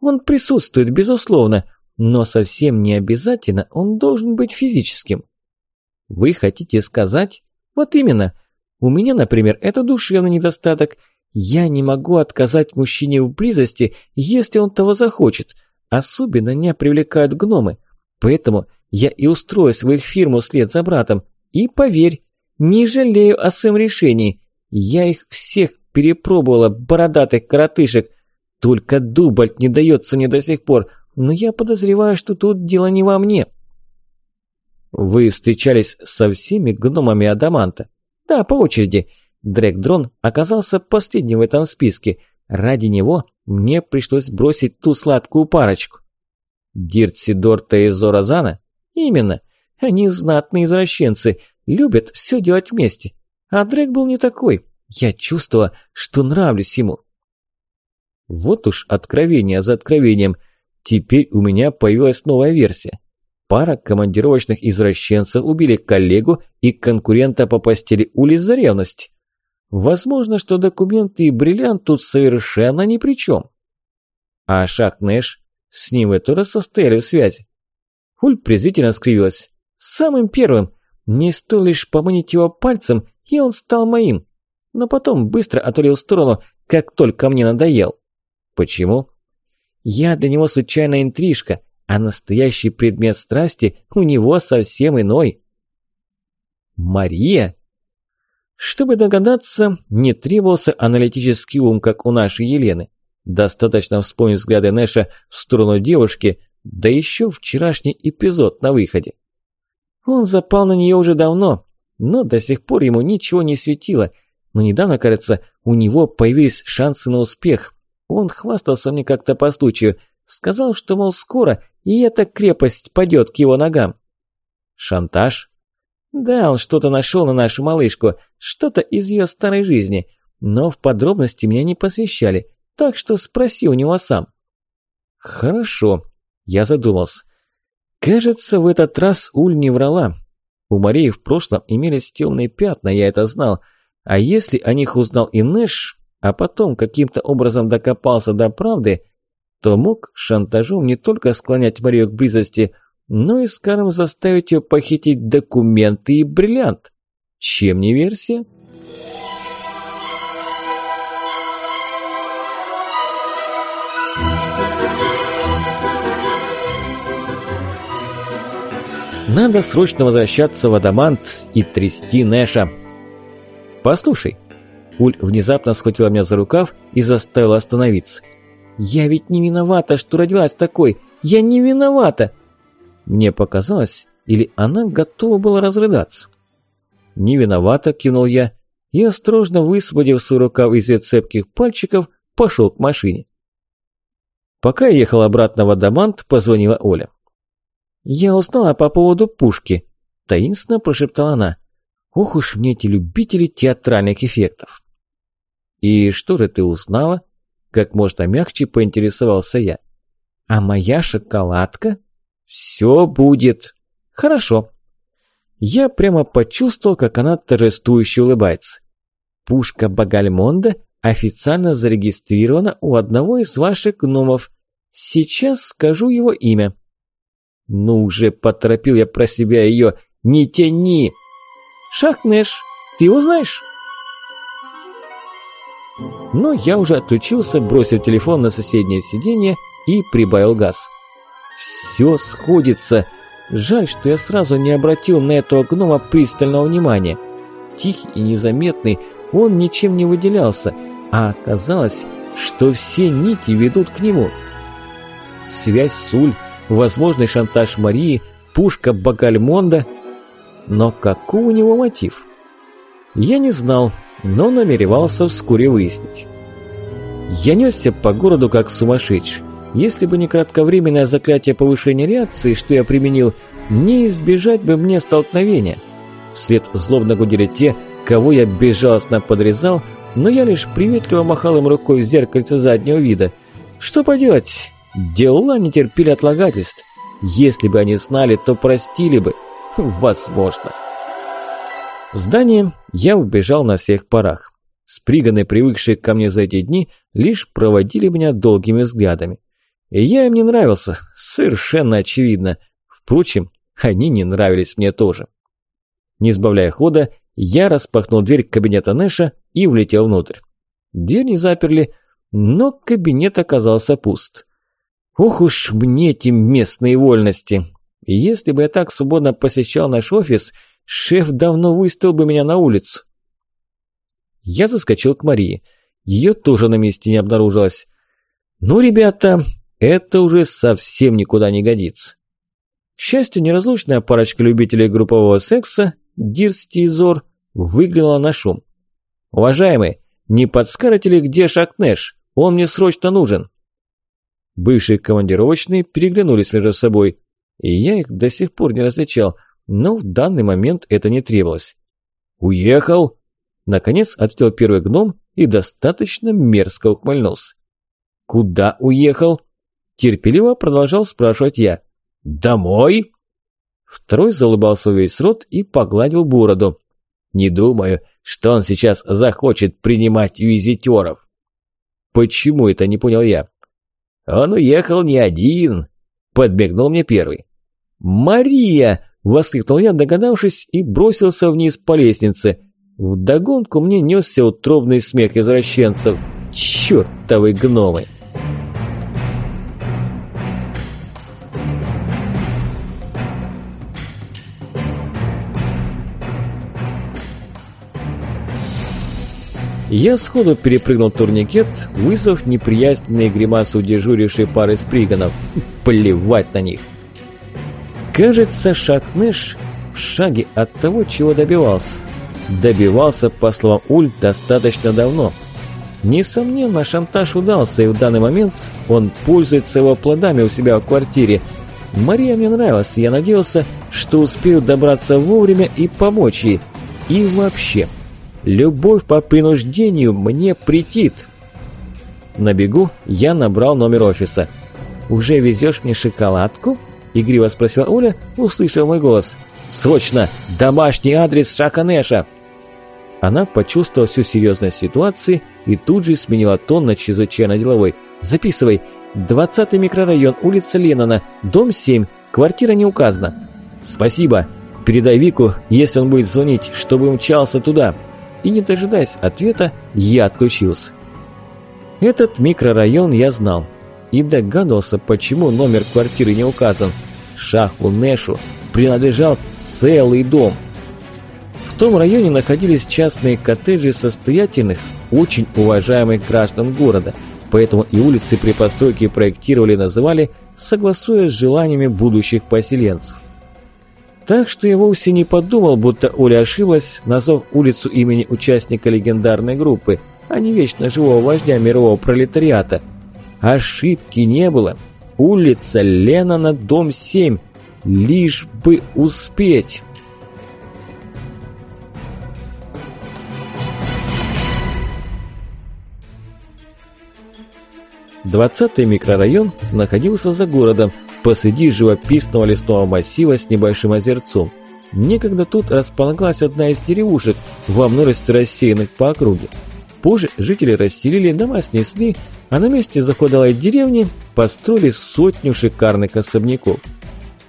Он присутствует, безусловно, но совсем не обязательно он должен быть физическим. Вы хотите сказать? Вот именно. У меня, например, это душевный недостаток. Я не могу отказать мужчине в близости, если он того захочет. Особенно меня привлекают гномы. Поэтому я и устроюсь в их фирму вслед за братом. И поверь, не жалею о своем решении. Я их всех перепробовала, бородатых коротышек. Только дубль не дается мне до сих пор, но я подозреваю, что тут дело не во мне. Вы встречались со всеми гномами Адаманта? Да, по очереди. Дрэгдрон оказался последним в этом списке. Ради него мне пришлось бросить ту сладкую парочку. Диртсидорта и Зоразана? Именно. Они знатные извращенцы, любят все делать вместе. А Дрэг был не такой. Я чувствовала, что нравлюсь ему. Вот уж откровение за откровением. Теперь у меня появилась новая версия. Пара командировочных извращенцев убили коллегу и конкурента по постели Ули за ревность. Возможно, что документы и бриллиант тут совершенно ни при чем. А Шах Нэш, с ним вы тоже состояли в связи? Уль презрительно скривилась. Самым первым. Не стоило лишь поманить его пальцем, и он стал моим. Но потом быстро отвалил в сторону, как только мне надоел. Почему? Я для него случайная интрижка, а настоящий предмет страсти у него совсем иной. Мария? Чтобы догадаться, не требовался аналитический ум, как у нашей Елены. Достаточно вспомнить взгляды Нэша в сторону девушки, да еще вчерашний эпизод на выходе. Он запал на нее уже давно, но до сих пор ему ничего не светило. Но недавно, кажется, у него появились шансы на успех. Он хвастался мне как-то по случаю. Сказал, что, мол, скоро и эта крепость падет к его ногам. Шантаж? Да, он что-то нашел на нашу малышку, что-то из ее старой жизни, но в подробности меня не посвящали, так что спроси у него сам. Хорошо, я задумался. Кажется, в этот раз Уль не врала. У Марии в прошлом имелись темные пятна, я это знал. А если о них узнал и Нэш, а потом каким-то образом докопался до правды, то мог шантажом не только склонять Марию к близости, но и, скажем, заставить ее похитить документы и бриллиант. Чем не версия? Надо срочно возвращаться в Адамант и трясти Нэша. «Послушай». Уль внезапно схватила меня за рукав и заставила остановиться. «Я ведь не виновата, что родилась такой! Я не виновата! Мне показалось, или она готова была разрыдаться. «Не виновата», – кивнул я, и, осторожно высвободив свой рукав из ее цепких пальчиков, пошел к машине. Пока я ехал обратно в Адамант, позвонила Оля. «Я узнала по поводу пушки», – таинственно прошептала она. «Ох уж мне эти любители театральных эффектов». «И что же ты узнала?» – как можно мягче поинтересовался я. «А моя шоколадка?» «Все будет. Хорошо». Я прямо почувствовал, как она торжествующе улыбается. Пушка Багальмонда официально зарегистрирована у одного из ваших гномов. Сейчас скажу его имя. Ну уже поторопил я про себя ее. Не тяни! Шахнеш, ты его знаешь? Но я уже отключился, бросил телефон на соседнее сиденье и прибавил газ. Все сходится. Жаль, что я сразу не обратил на этого гнома пристального внимания. Тихий и незаметный, он ничем не выделялся, а оказалось, что все нити ведут к нему. Связь с Уль, возможный шантаж Марии, пушка Багальмонда. Но какой у него мотив? Я не знал, но намеревался вскоре выяснить. Я несся по городу как сумасшедший. Если бы не кратковременное заклятие повышения реакции, что я применил, не избежать бы мне столкновения. Вслед злобно гудели те, кого я безжалостно подрезал, но я лишь приветливо махал им рукой в зеркальце заднего вида. Что поделать? Дела не терпели отлагательств. Если бы они знали, то простили бы. Возможно. В здание я убежал на всех парах. Сприганы, привыкшие ко мне за эти дни, лишь проводили меня долгими взглядами. И я им не нравился, совершенно очевидно. Впрочем, они не нравились мне тоже. Не сбавляя хода, я распахнул дверь кабинета Нэша и влетел внутрь. Дверь не заперли, но кабинет оказался пуст. Ох уж мне эти местные вольности. Если бы я так свободно посещал наш офис, шеф давно выставил бы меня на улицу. Я заскочил к Марии. Ее тоже на месте не обнаружилось. Ну, ребята, это уже совсем никуда не годится. К счастью, неразлучная парочка любителей группового секса, Дирсти и Зор, выглянула на шум. «Уважаемый, не подскажете ли, где Шакнеш? Он мне срочно нужен!» Бывшие командировочные переглянулись между собой, и я их до сих пор не различал, но в данный момент это не требовалось. «Уехал?» Наконец ответил первый гном и достаточно мерзко ухмыльнулся. «Куда уехал?» Терпеливо продолжал спрашивать я. «Домой?» Второй залыбался весь рот и погладил бороду. «Не думаю, что он сейчас захочет принимать визитеров». «Почему это?» – не понял я. «Он уехал не один», – подбегнул мне первый. «Мария!» – воскликнул я, догадавшись, и бросился вниз по лестнице. Вдогонку мне несся утробный смех извращенцев. «Чёртовы гномы!» Я сходу перепрыгнул турникет, вызвав неприязненные гримасы у дежурившей пары сприганов. Плевать на них. Кажется, Шакнеш в шаге от того, чего добивался. Добивался, по словам Уль, достаточно давно. Несомненно, шантаж удался, и в данный момент он пользуется его плодами у себя в квартире. Мария мне нравилась, я надеялся, что успею добраться вовремя и помочь ей. И вообще... Любовь по принуждению мне претит. На бегу я набрал номер офиса. «Уже везешь мне шоколадку?» – игриво спросила Оля, услышав мой голос. «Срочно! Домашний адрес Шаканеша!» Она почувствовала всю серьезность ситуации и тут же сменила тон на чрезвычайно деловой. «Записывай. 20-й микрорайон, улица Леннона, дом 7, квартира не указана». «Спасибо. Передай Вику, если он будет звонить, чтобы мчался туда» и, не дожидаясь ответа, я отключился. Этот микрорайон я знал и догадывался, почему номер квартиры не указан. Шаху Нешу принадлежал целый дом. В том районе находились частные коттеджи состоятельных, очень уважаемых граждан города, поэтому и улицы при постройке проектировали и называли, согласуя с желаниями будущих поселенцев. Так что я вовсе не подумал, будто Оля ошиблась, назвав улицу имени участника легендарной группы, а не вечно живого вождя мирового пролетариата. Ошибки не было. Улица Леннона, дом 7. Лишь бы успеть. Двадцатый микрорайон находился за городом, посреди живописного лесного массива с небольшим озерцом. Некогда тут располагалась одна из деревушек, во множестве рассеянных по округе. Позже жители расселили, дома снесли, а на месте заходалой деревни построили сотню шикарных особняков.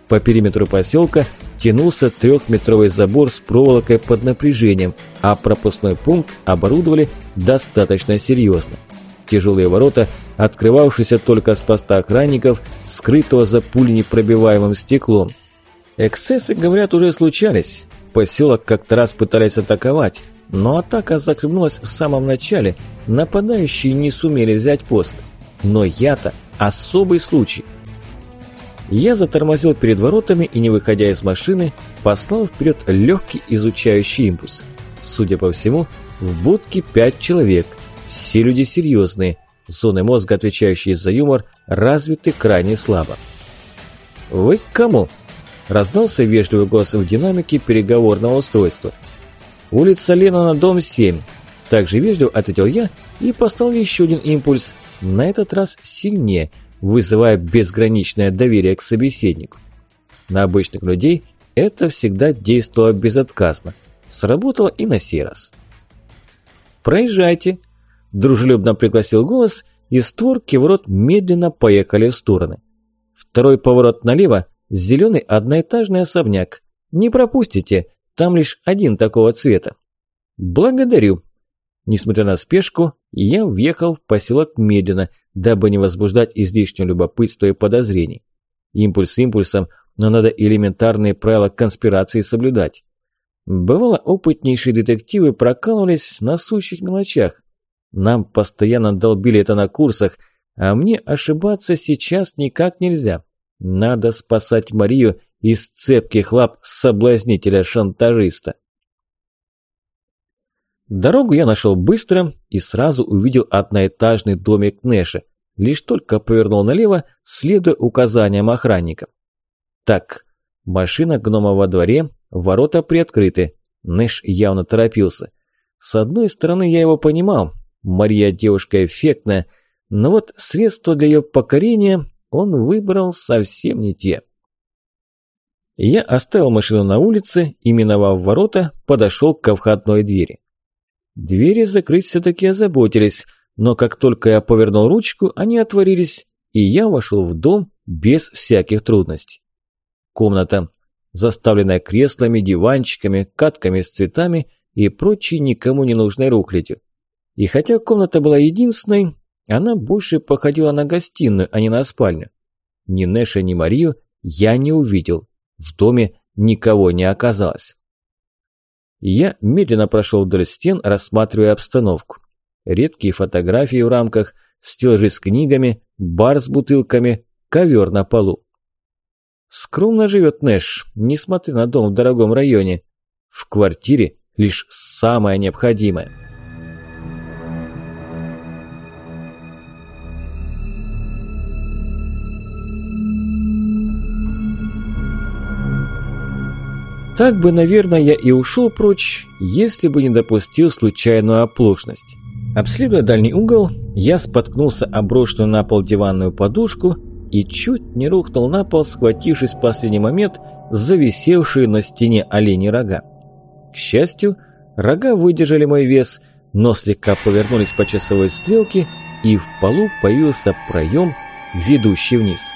По периметру поселка тянулся трехметровый забор с проволокой под напряжением, а пропускной пункт оборудовали достаточно серьезно. Тяжелые ворота открывавшийся только с поста охранников, скрытого за пуленепробиваемым стеклом. Эксцессы, говорят, уже случались. Поселок как-то раз пытались атаковать, но атака захлебнулась в самом начале, нападающие не сумели взять пост. Но я-то особый случай. Я затормозил перед воротами и, не выходя из машины, послал вперед легкий изучающий импульс. Судя по всему, в будке пять человек. Все люди серьезные. Зоны мозга, отвечающие за юмор, развиты крайне слабо. «Вы к кому?» – раздался вежливый голос в динамике переговорного устройства. «Улица Ленина, дом 7». Также вежливо ответил я и послал еще один импульс, на этот раз сильнее, вызывая безграничное доверие к собеседнику. На обычных людей это всегда действовало безотказно. Сработало и на сей раз. «Проезжайте», – дружелюбно пригласил голос, и створки ворот медленно поехали в стороны. Второй поворот налево, зеленый одноэтажный особняк. Не пропустите, там лишь один такого цвета. Благодарю. Несмотря на спешку, я въехал в поселок медленно, дабы не возбуждать излишнего любопытства и подозрений. Импульс импульсом, но надо элементарные правила конспирации соблюдать. Бывало, опытнейшие детективы прокалывались на сущих мелочах. Нам постоянно долбили это на курсах, а мне ошибаться сейчас никак нельзя. Надо спасать Марию из цепких лап соблазнителя-шантажиста. Дорогу я нашел быстро и сразу увидел одноэтажный домик Нэша. Лишь только повернул налево, следуя указаниям охранника. Так, машина гнома во дворе, Ворота приоткрыты. Нэш явно торопился. С одной стороны, я его понимал. Мария девушка эффектная, но вот средства для ее покорения он выбрал совсем не те. Я оставил машину на улице и, миновав ворота, подошел к входной двери. Двери закрыть все-таки озаботились, но как только я повернул ручку, они отворились, и я вошел в дом без всяких трудностей. Комната заставленная креслами, диванчиками, катками с цветами и прочей никому не нужной рухлядью. И хотя комната была единственной, она больше походила на гостиную, а не на спальню. Ни Нэша, ни Марию я не увидел. В доме никого не оказалось. Я медленно прошел вдоль стен, рассматривая обстановку. Редкие фотографии в рамках, стеллажи с книгами, бар с бутылками, ковер на полу. Скромно живет Нэш, несмотря на дом в дорогом районе. В квартире лишь самое необходимое. Так бы, наверное, я и ушел прочь, если бы не допустил случайную оплошность. Обследуя дальний угол, я споткнулся о брошенную на пол диванную подушку и чуть не рухнул на пол, схватившись в последний момент за висевшие на стене олени рога. К счастью, рога выдержали мой вес, но слегка повернулись по часовой стрелке, и в полу появился проем, ведущий вниз.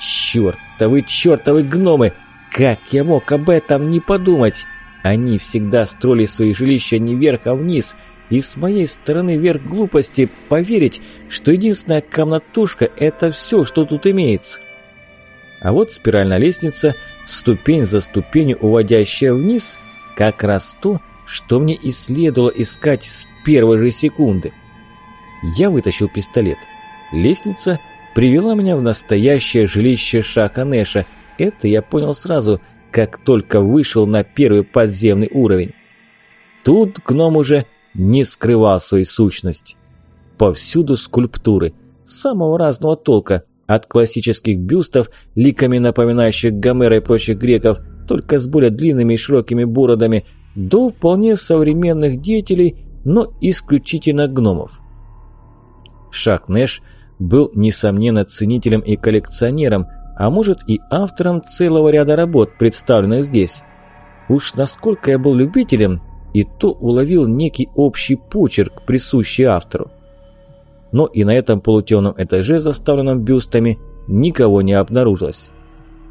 «Чёртовы, чёртовы гномы! Как я мог об этом не подумать? Они всегда строили свои жилища не вверх, а вниз, и с моей стороны верх глупости поверить, что единственная комнатушка – это все, что тут имеется. А вот спиральная лестница, ступень за ступенью уводящая вниз, как раз то, что мне и следовало искать с первой же секунды. Я вытащил пистолет. Лестница привела меня в настоящее жилище Нэша. Это я понял сразу, как только вышел на первый подземный уровень. Тут гном уже не скрывал своей сущности. Повсюду скульптуры, самого разного толка, от классических бюстов, ликами напоминающих Гомера и прочих греков, только с более длинными и широкими бородами, до вполне современных деятелей, но исключительно гномов. Шак Нэш был, несомненно, ценителем и коллекционером, а может и автором целого ряда работ, представленных здесь. Уж насколько я был любителем, и то уловил некий общий почерк, присущий автору. Но и на этом полутемном этаже, заставленном бюстами, никого не обнаружилось.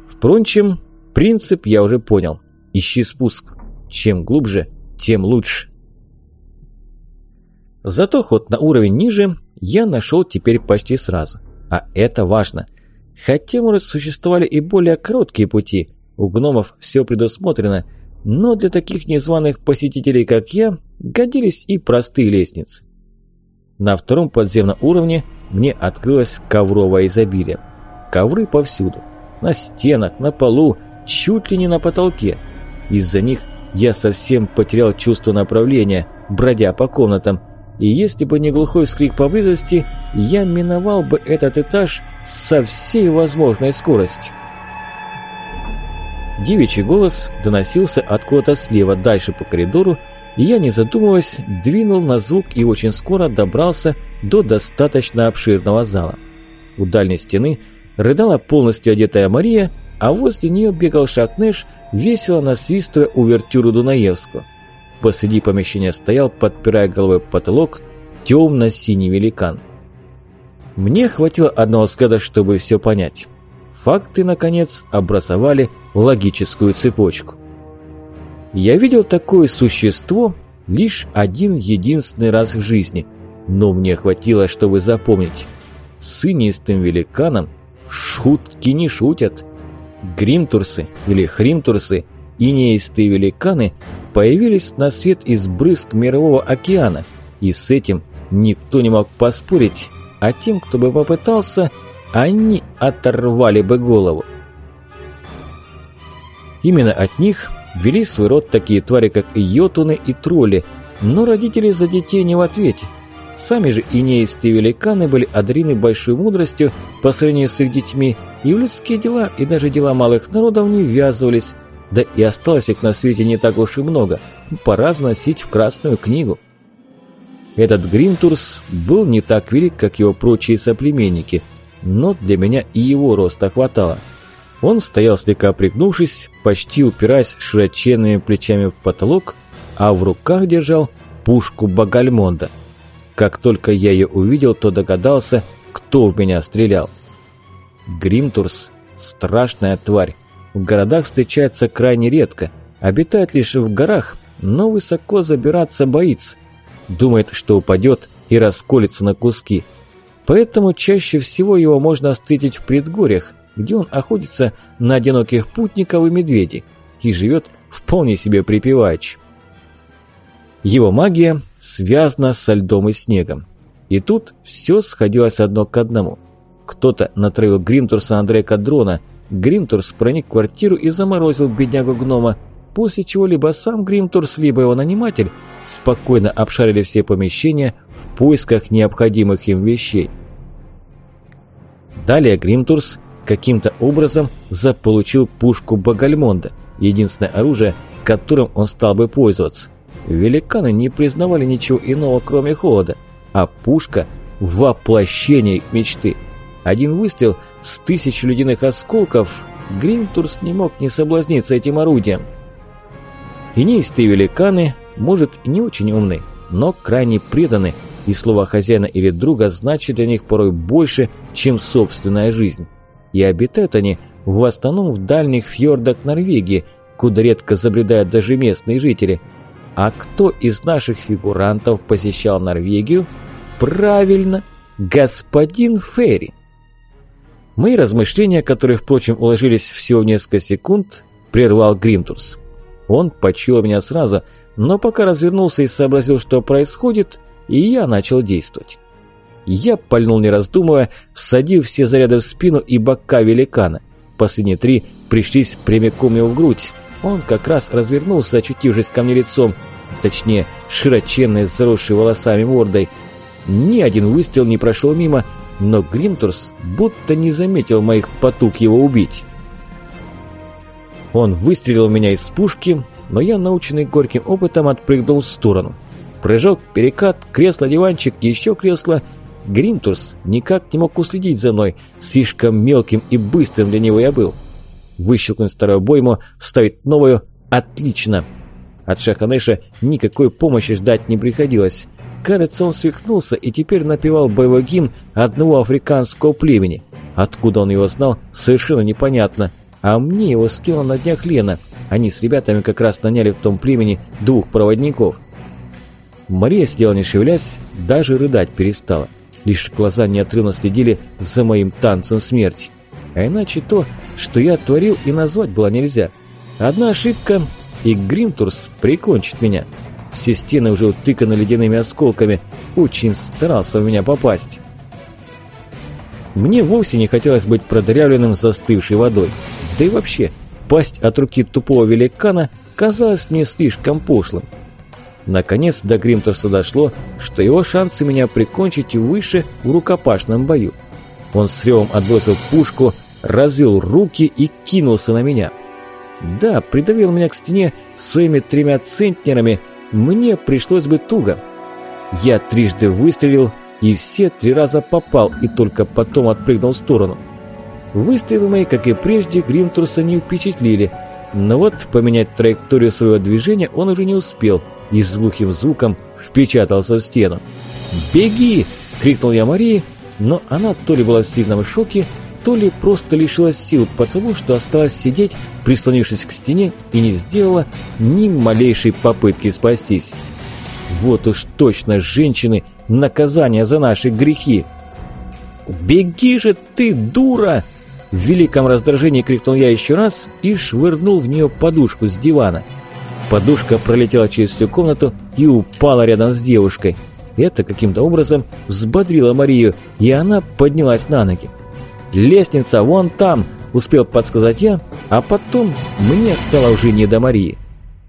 Впрочем, принцип я уже понял. Ищи спуск. Чем глубже, тем лучше. Зато ход на уровень ниже я нашел теперь почти сразу. А это важно. Хотя, может, существовали и более короткие пути. У гномов все предусмотрено – но для таких незваных посетителей, как я, годились и простые лестницы. На втором подземном уровне мне открылось ковровое изобилие. Ковры повсюду. На стенах, на полу, чуть ли не на потолке. Из-за них я совсем потерял чувство направления, бродя по комнатам, и если бы не глухой скрик поблизости, я миновал бы этот этаж со всей возможной скоростью. Девичий голос доносился откуда-то слева дальше по коридору, и я, не задумываясь, двинул на звук и очень скоро добрался до достаточно обширного зала. У дальней стены рыдала полностью одетая Мария, а возле нее бегал Шакнеш, весело насвистывая увертюру Дунаевского. Посреди помещения стоял, подпирая головой потолок, темно-синий великан. Мне хватило одного взгляда, чтобы все понять. Факты, наконец, образовали логическую цепочку. Я видел такое существо лишь один единственный раз в жизни, но мне хватило, чтобы запомнить. С инистым великаном шутки не шутят. Гримтурсы или хримтурсы, инеистые великаны, появились на свет из брызг мирового океана, и с этим никто не мог поспорить, а тем, кто бы попытался, они оторвали бы голову. Именно от них вели свой род такие твари, как йотуны и тролли, но родители за детей не в ответе. Сами же инеистые великаны были одарены большой мудростью по сравнению с их детьми, и в людские дела, и даже дела малых народов не ввязывались, да и осталось их на свете не так уж и много, пора заносить в Красную книгу. Этот Гримтурс был не так велик, как его прочие соплеменники, но для меня и его роста хватало. Он стоял слегка пригнувшись, почти упираясь широченными плечами в потолок, а в руках держал пушку Багальмонда. Как только я ее увидел, то догадался, кто в меня стрелял. Гримтурс – страшная тварь. В городах встречается крайне редко, обитает лишь в горах, но высоко забираться боится. Думает, что упадет и расколется на куски. Поэтому чаще всего его можно встретить в предгорьях, где он охотится на одиноких путников и медведей и живет вполне себе припеваючи. Его магия связана со льдом и снегом. И тут все сходилось одно к одному. Кто-то натравил Гримтурса на Дрейка дрона, Гримтурс проник в квартиру и заморозил беднягу-гнома, после чего либо сам Гримтурс, либо его наниматель спокойно обшарили все помещения в поисках необходимых им вещей. Далее Гримтурс каким-то образом заполучил пушку Багальмонда, единственное оружие, которым он стал бы пользоваться. Великаны не признавали ничего иного, кроме холода, а пушка – воплощение их мечты. Один выстрел с тысячи ледяных осколков Гримтурс не мог не соблазниться этим орудием. Инеистые великаны, может, не очень умны, но крайне преданы, и слово хозяина или друга значит для них порой больше, чем собственная жизнь и обитают они в основном в дальних фьордах Норвегии, куда редко забредают даже местные жители. А кто из наших фигурантов посещал Норвегию? Правильно, господин Ферри. Мои размышления, которые, впрочем, уложились всего в несколько секунд, прервал Гримтурс. Он почуял меня сразу, но пока развернулся и сообразил, что происходит, и я начал действовать. Я пальнул не раздумывая, всадив все заряды в спину и бока великана. Последние три пришлись прямиком ему в грудь. Он как раз развернулся, очутившись ко мне лицом, точнее, широченной, заросшей волосами мордой. Ни один выстрел не прошел мимо, но Гримтурс будто не заметил моих потуг его убить. Он выстрелил в меня из пушки, но я, наученный горьким опытом, отпрыгнул в сторону. Прыжок, перекат, кресло-диванчик, еще кресло – Гринтурс никак не мог уследить за мной, слишком мелким и быстрым для него я был. Выщелкнуть старую бойму, вставить новую – отлично. От Шаханеша никакой помощи ждать не приходилось. Кажется, он свихнулся и теперь напевал боевой гимн одного африканского племени. Откуда он его знал, совершенно непонятно. А мне его скинула на днях Лена. Они с ребятами как раз наняли в том племени двух проводников. Мария сидела не шевелясь, даже рыдать перестала. Лишь глаза неотрывно следили за моим танцем смерти. А иначе то, что я творил и назвать было нельзя. Одна ошибка, и Гримтурс прикончит меня. Все стены уже утыканы ледяными осколками. Очень старался в меня попасть. Мне вовсе не хотелось быть продырявленным застывшей водой. Да и вообще, пасть от руки тупого великана казалась мне слишком пошлым. Наконец до Гримторса дошло, что его шансы меня прикончить выше в рукопашном бою. Он с ревом отбросил пушку, развел руки и кинулся на меня. Да, придавил меня к стене своими тремя центнерами, мне пришлось бы туго. Я трижды выстрелил и все три раза попал, и только потом отпрыгнул в сторону. Выстрелы мои, как и прежде, Гримтурса не впечатлили, но вот поменять траекторию своего движения он уже не успел и с глухим звуком впечатался в стену. «Беги!» – крикнул я Марии, но она то ли была в сильном шоке, то ли просто лишилась сил, потому что осталась сидеть, прислонившись к стене, и не сделала ни малейшей попытки спастись. Вот уж точно женщины наказание за наши грехи. «Беги же ты, дура!» В великом раздражении крикнул я еще раз и швырнул в нее подушку с дивана. Подушка пролетела через всю комнату и упала рядом с девушкой. Это каким-то образом взбодрило Марию, и она поднялась на ноги. «Лестница вон там!» – успел подсказать я, а потом мне стало уже не до Марии.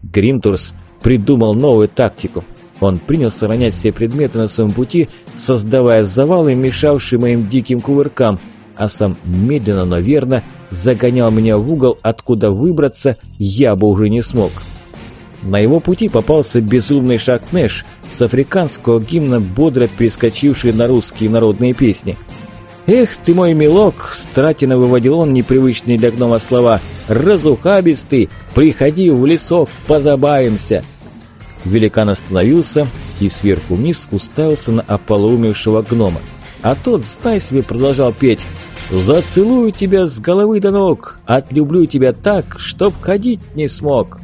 Гримтурс придумал новую тактику. Он принялся ронять все предметы на своем пути, создавая завалы, мешавшие моим диким кувыркам, а сам медленно, но верно загонял меня в угол, откуда выбраться я бы уже не смог. На его пути попался безумный Шакнеш с африканского гимна, бодро перескочивший на русские народные песни – «Эх ты мой милок!» – стратина выводил он непривычные для гнома слова. «Разухабистый! Приходи в лесок, позабавимся!» Великан остановился и сверху вниз уставился на ополоумевшего гнома. А тот, знай себе, продолжал петь «Зацелую тебя с головы до ног, отлюблю тебя так, чтоб ходить не смог».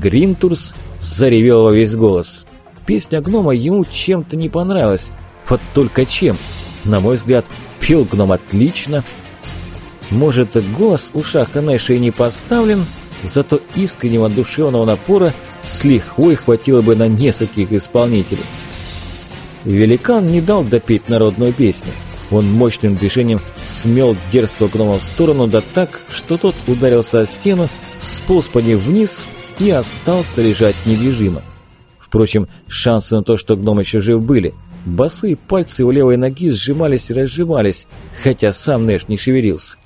Гринтурс заревел во весь голос. Песня гнома ему чем-то не понравилась. Вот только чем – на мой взгляд, пел гном отлично. Может, голос у Шаха Нэша и не поставлен, зато искреннего душевного напора с лихвой хватило бы на нескольких исполнителей. Великан не дал допеть народную песню. Он мощным движением смел дерзкого гнома в сторону, да так, что тот ударился о стену, сполз по ней вниз и остался лежать недвижимо. Впрочем, шансы на то, что гном еще жив, были – Босые пальцы у левой ноги сжимались и разжимались, хотя сам Нэш не шевелился.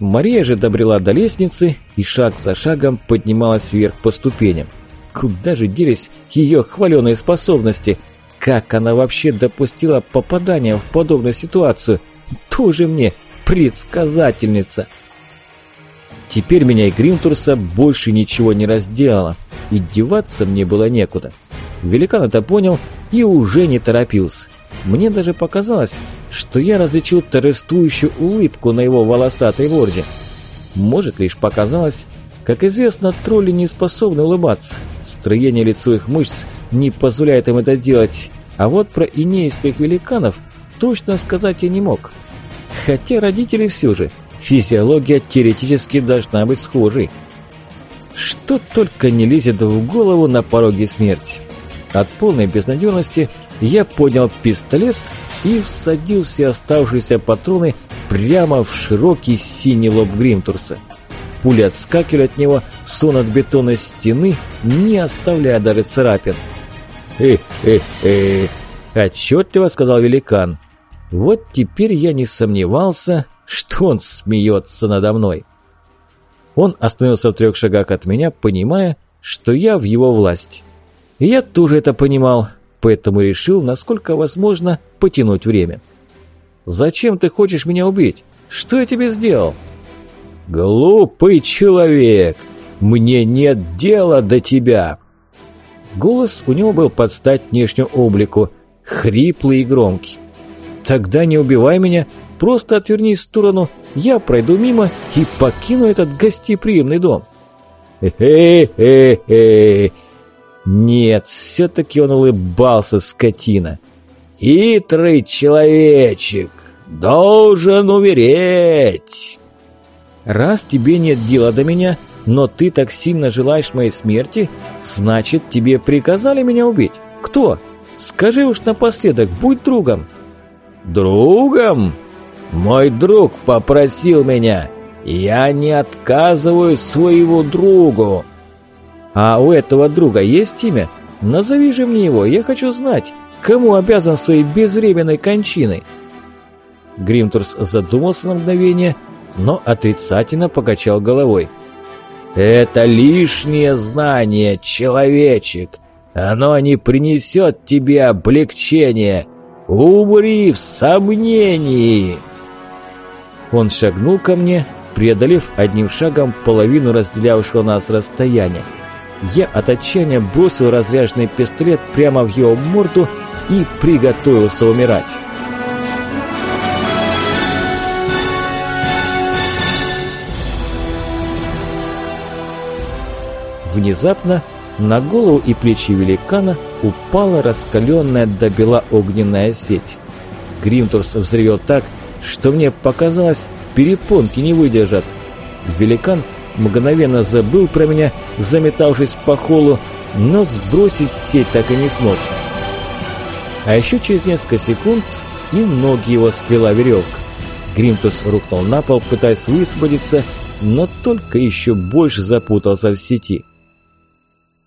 Мария же добрела до лестницы и шаг за шагом поднималась вверх по ступеням. Куда же делись ее хваленые способности? Как она вообще допустила попадание в подобную ситуацию? Тоже мне предсказательница. Теперь меня и Гримтурса больше ничего не разделало, и деваться мне было некуда. Великан это понял и уже не торопился. Мне даже показалось, что я различил торжествующую улыбку на его волосатой морде. Может, лишь показалось, как известно, тролли не способны улыбаться. Строение лицевых мышц не позволяет им это делать, а вот про инейских великанов точно сказать я не мог. Хотя родители все же, физиология теоретически должна быть схожей. Что только не лезет в голову на пороге смерти. От полной безнадежности я поднял пистолет и всадил все оставшиеся патроны прямо в широкий синий лоб Гримтурса. Пули отскакивали от него, сон от бетонной стены, не оставляя даже царапин. «Э-э-э!» – отчетливо сказал великан. Вот теперь я не сомневался, что он смеется надо мной. Он остановился в трех шагах от меня, понимая, что я в его власти. И я тоже это понимал, поэтому решил, насколько возможно, потянуть время. «Зачем ты хочешь меня убить? Что я тебе сделал?» «Глупый человек! Мне нет дела до тебя!» Голос у него был под стать внешнему облику, хриплый и громкий. «Тогда не убивай меня, просто отвернись в сторону, я пройду мимо и покину этот гостеприимный дом». «Хе-хе-хе!» Нет, все-таки он улыбался, скотина. «Хитрый человечек! Должен умереть!» «Раз тебе нет дела до меня, но ты так сильно желаешь моей смерти, значит, тебе приказали меня убить. Кто? Скажи уж напоследок, будь другом». «Другом?» Мой друг попросил меня. Я не отказываю своего другу. А у этого друга есть имя? Назови же мне его, я хочу знать, кому обязан своей безвременной кончиной. Гримтурс задумался на мгновение, но отрицательно покачал головой. «Это лишнее знание, человечек. Оно не принесет тебе облегчения. Умри в сомнении!» Он шагнул ко мне, преодолев одним шагом половину разделявшего нас расстояния. Я от отчаяния бросил разряженный пистолет прямо в его морду и приготовился умирать. Внезапно на голову и плечи великана упала раскаленная до бела огненная сеть. Гримтурс взревел так, что мне показалось, перепонки не выдержат. Великан мгновенно забыл про меня, заметавшись по холу, но сбросить сеть так и не смог. А еще через несколько секунд и ноги его сплела веревка. Гримтус рухнул на пол, пытаясь высвободиться, но только еще больше запутался в сети.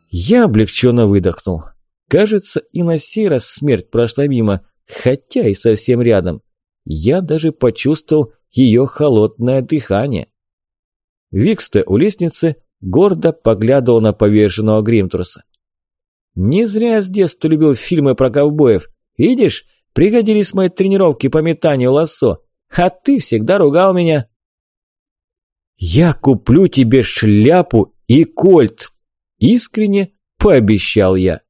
Я облегченно выдохнул. Кажется, и на сей раз смерть прошла мимо, хотя и совсем рядом. Я даже почувствовал ее холодное дыхание. Викстоя у лестницы гордо поглядывал на поверженного Гримтурса. «Не зря с детства любил фильмы про ковбоев. Видишь, пригодились мои тренировки по метанию лассо, а ты всегда ругал меня». «Я куплю тебе шляпу и кольт», Искренне пообещал я.